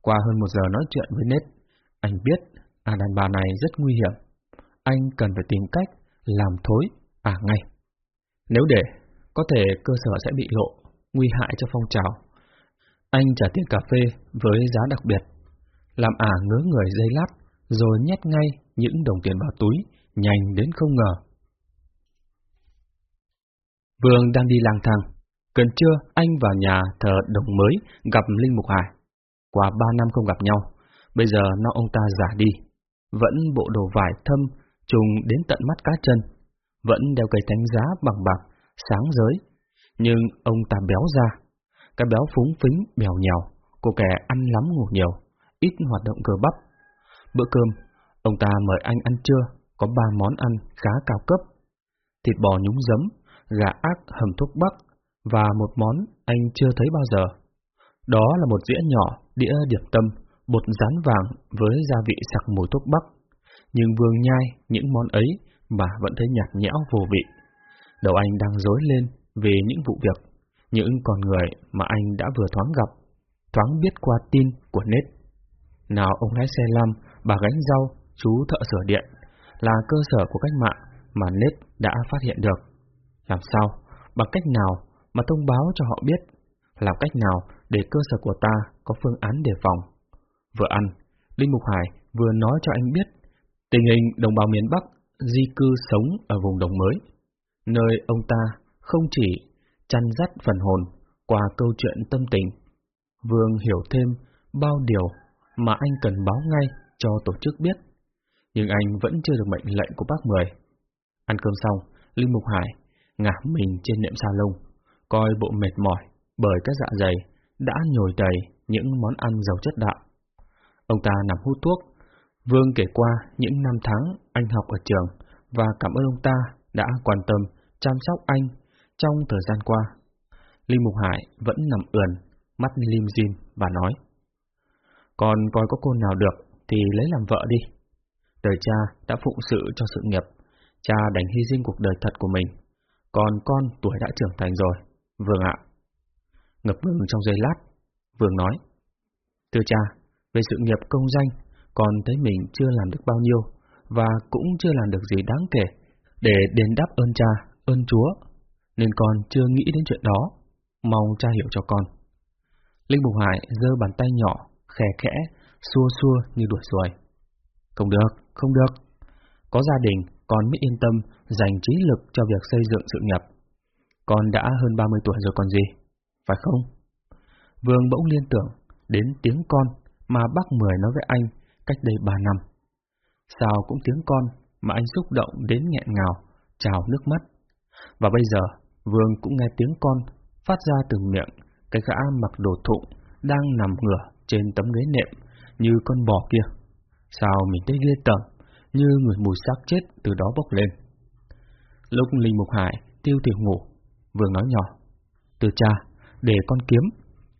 Qua hơn một giờ nói chuyện với Nết, anh biết à đàn bà này rất nguy hiểm. Anh cần phải tìm cách làm thối à ngay. Nếu để, có thể cơ sở sẽ bị lộ, nguy hại cho phong trào. Anh trả tiền cà phê với giá đặc biệt, làm ả ngớ người dây lát, rồi nhét ngay những đồng tiền vào túi, nhanh đến không ngờ. Vương đang đi lang thang. Gần trưa, anh vào nhà thờ đồng mới gặp Linh Mục Hải. Qua ba năm không gặp nhau, bây giờ nó ông ta giả đi. Vẫn bộ đồ vải thâm, trùng đến tận mắt cá chân. Vẫn đeo cây thánh giá bằng bạc, sáng giới. Nhưng ông ta béo ra. Cái béo phúng phính, bèo nhèo. Cô kẻ ăn lắm ngủ nhiều, ít hoạt động cơ bắp. Bữa cơm, ông ta mời anh ăn trưa, có ba món ăn khá cao cấp. Thịt bò nhúng giấm, gà ác hầm thuốc bắc và một món anh chưa thấy bao giờ. Đó là một dĩa nhỏ, đĩa điểm tâm, bột rán vàng với gia vị sặc mùi thuốc bắc. Nhưng Vương nhai những món ấy mà vẫn thấy nhạt nhẽo vô vị. Đầu anh đang dối lên về những vụ việc, những con người mà anh đã vừa thoáng gặp, thoáng biết qua tin của nết. Nào ông lái xe lam, bà gánh rau, chú thợ sửa điện, là cơ sở của cách mạng mà nết đã phát hiện được. Làm sao, bằng cách nào mà thông báo cho họ biết, làm cách nào để cơ sở của ta có phương án đề phòng. Vừa ăn, Linh Mục Hải vừa nói cho anh biết tình hình đồng bào miền Bắc di cư sống ở vùng đồng mới, nơi ông ta không chỉ chăn dắt phần hồn qua câu chuyện tâm tình. Vương hiểu thêm bao điều mà anh cần báo ngay cho tổ chức biết, nhưng anh vẫn chưa được mệnh lệnh của bác Mười. Ăn cơm xong, Linh Mục Hải ngả mình trên nệm lông, coi bộ mệt mỏi bởi các dạ dày đã nhồi đầy những món ăn giàu chất đạm. Ông ta nằm hút thuốc, Vương kể qua những năm tháng anh học ở trường và cảm ơn ông ta đã quan tâm, chăm sóc anh trong thời gian qua. Linh Mục Hải vẫn nằm ườn, mắt lim dim và nói Còn coi có cô nào được thì lấy làm vợ đi. Đời cha đã phụng sự cho sự nghiệp, cha đành hy sinh cuộc đời thật của mình còn con tuổi đã trưởng thành rồi, Vương ạ. Ngập ngừng trong giây lát, Vương nói. Thưa cha, về sự nghiệp công danh, con thấy mình chưa làm được bao nhiêu, và cũng chưa làm được gì đáng kể để đền đáp ơn cha, ơn Chúa, nên con chưa nghĩ đến chuyện đó, mong cha hiểu cho con. Linh Mục Hải giơ bàn tay nhỏ, khè khẽ, xua xua như đuổi ruồi. Không được, không được. Có gia đình, con mới yên tâm dành trí lực cho việc xây dựng sự nghiệp. Con đã hơn 30 tuổi rồi còn gì, phải không? Vương bỗng liên tưởng đến tiếng con mà bác Mười nói với anh cách đây 3 năm. Sao cũng tiếng con mà anh xúc động đến nghẹn ngào, trào nước mắt. Và bây giờ, Vương cũng nghe tiếng con phát ra từ miệng cái gã mặc đồ thụng đang nằm ngửa trên tấm ghế nệm như con bò kia. Sao mình thấy ghê tởm như người mùi xác chết từ đó bốc lên. Lúc Linh Mục Hải tiêu tiểu ngủ, Vương nói nhỏ, từ cha, để con kiếm,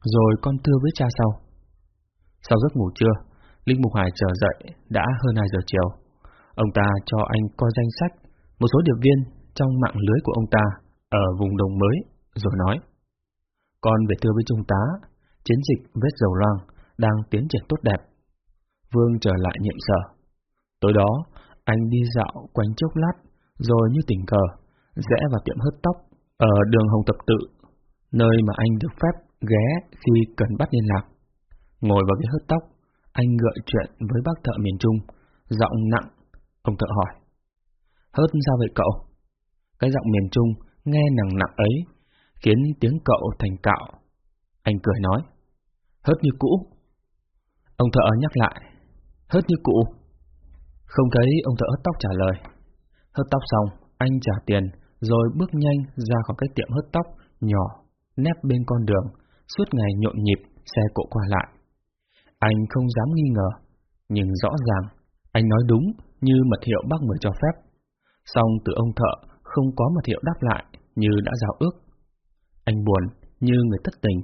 rồi con thưa với cha sau. Sau giấc ngủ trưa, Linh Mục Hải chờ dậy đã hơn 2 giờ chiều. Ông ta cho anh coi danh sách một số điệp viên trong mạng lưới của ông ta ở vùng đồng mới, rồi nói, con về thưa với Trung tá, chiến dịch vết dầu loang đang tiến triển tốt đẹp. Vương trở lại nhiệm sở, Tối đó, anh đi dạo quanh chốc lát, rồi như tình cờ, rẽ vào tiệm hớt tóc ở đường Hồng Tập Tự, nơi mà anh được phép ghé khi cần bắt liên lạc. Ngồi vào cái hớt tóc, anh gợi chuyện với bác thợ miền Trung, giọng nặng, ông thợ hỏi. Hớt sao vậy cậu? Cái giọng miền Trung nghe nặng nặng ấy, khiến tiếng cậu thành cạo, Anh cười nói, hớt như cũ. Ông thợ nhắc lại, hớt như cũ. Không thấy ông thợ hớt tóc trả lời. Hớt tóc xong, anh trả tiền, rồi bước nhanh ra khỏi cái tiệm hớt tóc nhỏ, nép bên con đường, suốt ngày nhộn nhịp, xe cộ qua lại. Anh không dám nghi ngờ, nhưng rõ ràng, anh nói đúng như mật hiệu bác mới cho phép. Xong từ ông thợ không có mật hiệu đáp lại như đã giao ước. Anh buồn như người thất tình,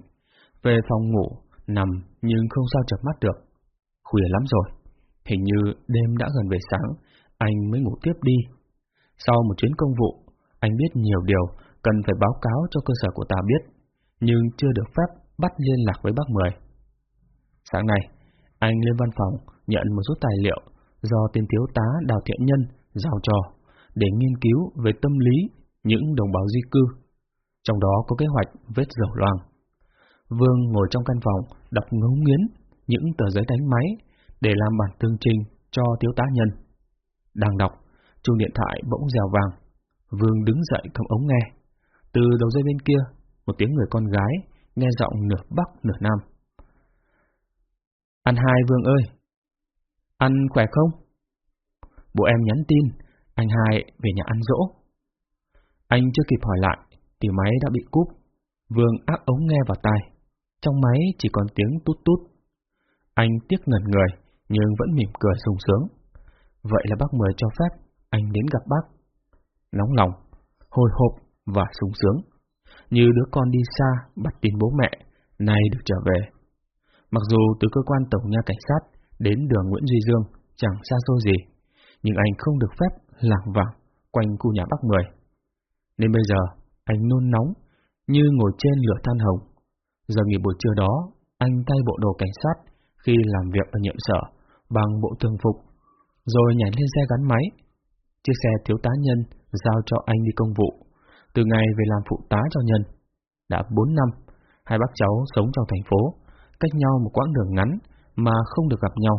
về phòng ngủ, nằm nhưng không sao chợp mắt được. Khuya lắm rồi, hình như đêm đã gần về sáng, anh mới ngủ tiếp đi. Sau một chuyến công vụ, anh biết nhiều điều cần phải báo cáo cho cơ sở của ta biết, nhưng chưa được phép bắt liên lạc với bác Mười. Sáng nay, anh lên văn phòng nhận một số tài liệu do tên thiếu tá Đào Thiện Nhân giao cho để nghiên cứu về tâm lý những đồng bào di cư. Trong đó có kế hoạch vết dầu loang. Vương ngồi trong căn phòng đọc ngấu nghiến những tờ giấy đánh máy để làm bản tương trình cho thiếu tá nhân. Đang đọc, chuông điện thoại bỗng rèo vàng. Vương đứng dậy cầm ống nghe. Từ đầu dây bên kia, một tiếng người con gái, nghe giọng nửa bắc nửa nam. Anh hai Vương ơi! Anh khỏe không? Bộ em nhắn tin, anh hai về nhà ăn dỗ. Anh chưa kịp hỏi lại, thì máy đã bị cúp. Vương áp ống nghe vào tai. Trong máy chỉ còn tiếng tút tút. Anh tiếc ngẩn người, nhưng vẫn mỉm cười sung sướng. Vậy là bác Mười cho phép anh đến gặp bác. Nóng lòng, hồi hộp và sung sướng. Như đứa con đi xa bắt tin bố mẹ, nay được trở về. Mặc dù từ cơ quan tổng nha cảnh sát đến đường Nguyễn Duy Dương chẳng xa xôi gì, nhưng anh không được phép lạc vảng quanh khu nhà bác Mười. Nên bây giờ, anh nôn nóng, như ngồi trên lửa than hồng. Giờ nghỉ buổi trưa đó, anh tay bộ đồ cảnh sát khi làm việc ở nhiệm sở bằng bộ thường phục, rồi nhảy lên xe gắn máy. Chiếc xe thiếu tá nhân giao cho anh đi công vụ, từ ngày về làm phụ tá cho nhân. Đã bốn năm, hai bác cháu sống trong thành phố, cách nhau một quãng đường ngắn mà không được gặp nhau.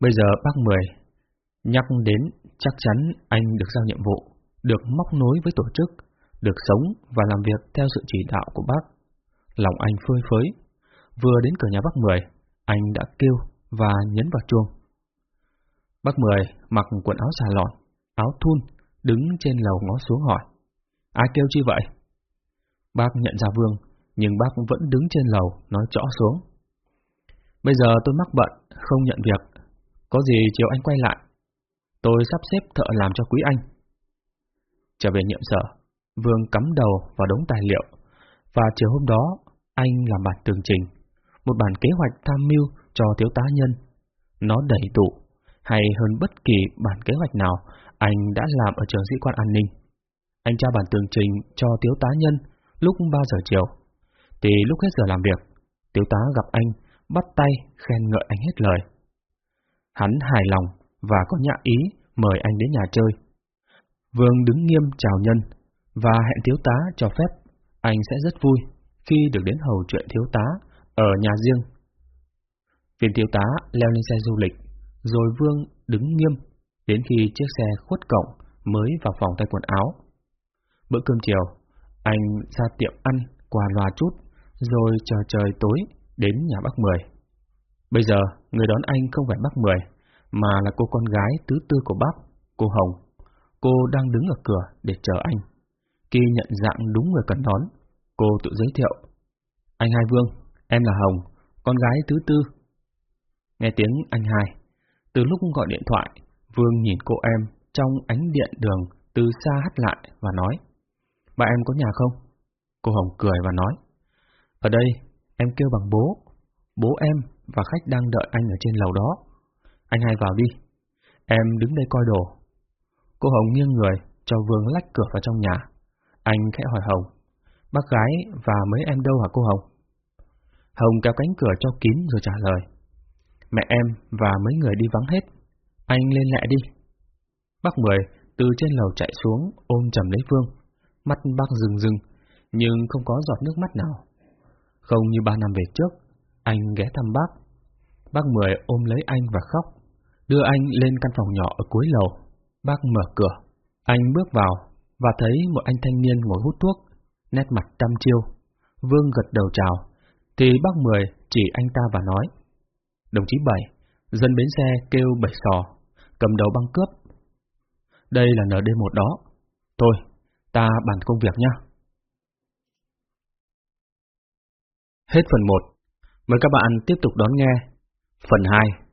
Bây giờ bác Mười nhắc đến chắc chắn anh được giao nhiệm vụ, được móc nối với tổ chức, được sống và làm việc theo sự chỉ đạo của bác. Lòng anh phơi phới. Vừa đến cửa nhà bác Mười, anh đã kêu và nhấn vào chuông. Bác Mười mặc quần áo xà lọn, áo thun, đứng trên lầu ngó xuống hỏi. Ai kêu chi vậy? Bác nhận ra Vương, nhưng bác vẫn đứng trên lầu nói rõ xuống. Bây giờ tôi mắc bận, không nhận việc. Có gì chiều anh quay lại. Tôi sắp xếp thợ làm cho quý anh. Trở về nhiệm sở, Vương cắm đầu vào đống tài liệu, và chiều hôm đó, anh làm bản tường trình, một bản kế hoạch tham mưu cho thiếu tá nhân. Nó đầy đủ, hay hơn bất kỳ bản kế hoạch nào anh đã làm ở trường sĩ quan an ninh. Anh tra bản tường trình cho thiếu tá nhân lúc 3 giờ chiều. Thì lúc hết giờ làm việc, thiếu tá gặp anh, bắt tay, khen ngợi anh hết lời. Hắn hài lòng và có nhã ý mời anh đến nhà chơi. Vương đứng nghiêm chào nhân và hẹn thiếu tá cho phép anh sẽ rất vui khi được đến hầu chuyện thiếu tá ở nhà riêng. Viên thiếu tá leo lên xe du lịch, rồi Vương đứng nghiêm đến khi chiếc xe khuất cổng mới vào phòng tay quần áo. Bữa cơm chiều, anh ra tiệm ăn, quà loa chút, rồi chờ trời tối đến nhà bác Mười. Bây giờ, người đón anh không phải bác Mười, mà là cô con gái tứ tư của bác, cô Hồng. Cô đang đứng ở cửa để chờ anh. Khi nhận dạng đúng người cần đón, cô tự giới thiệu. Anh Hai Vương, em là Hồng, con gái tứ tư. Nghe tiếng anh Hai, từ lúc gọi điện thoại, Vương nhìn cô em trong ánh điện đường từ xa hắt lại và nói. Bà em có nhà không? Cô Hồng cười và nói. Ở đây, em kêu bằng bố. Bố em và khách đang đợi anh ở trên lầu đó. Anh hai vào đi. Em đứng đây coi đồ. Cô Hồng nghiêng người, cho Vương lách cửa vào trong nhà. Anh khẽ hỏi Hồng. Bác gái và mấy em đâu hả cô Hồng? Hồng kéo cánh cửa cho kín rồi trả lời. Mẹ em và mấy người đi vắng hết. Anh lên lẹ đi. Bác Mười từ trên lầu chạy xuống ôm chầm lấy Vương. Mắt bác rừng rừng, nhưng không có giọt nước mắt nào. Không như ba năm về trước, anh ghé thăm bác. Bác Mười ôm lấy anh và khóc, đưa anh lên căn phòng nhỏ ở cuối lầu. Bác mở cửa, anh bước vào và thấy một anh thanh niên ngồi hút thuốc, nét mặt trăm chiêu. Vương gật đầu chào, thì bác Mười chỉ anh ta và nói. Đồng chí Bảy, dân bến xe kêu Bảy Sò, cầm đầu băng cướp. Đây là ND1 đó. Thôi, ta bàn công việc nhá. Hết phần 1. Mời các bạn tiếp tục đón nghe phần 2.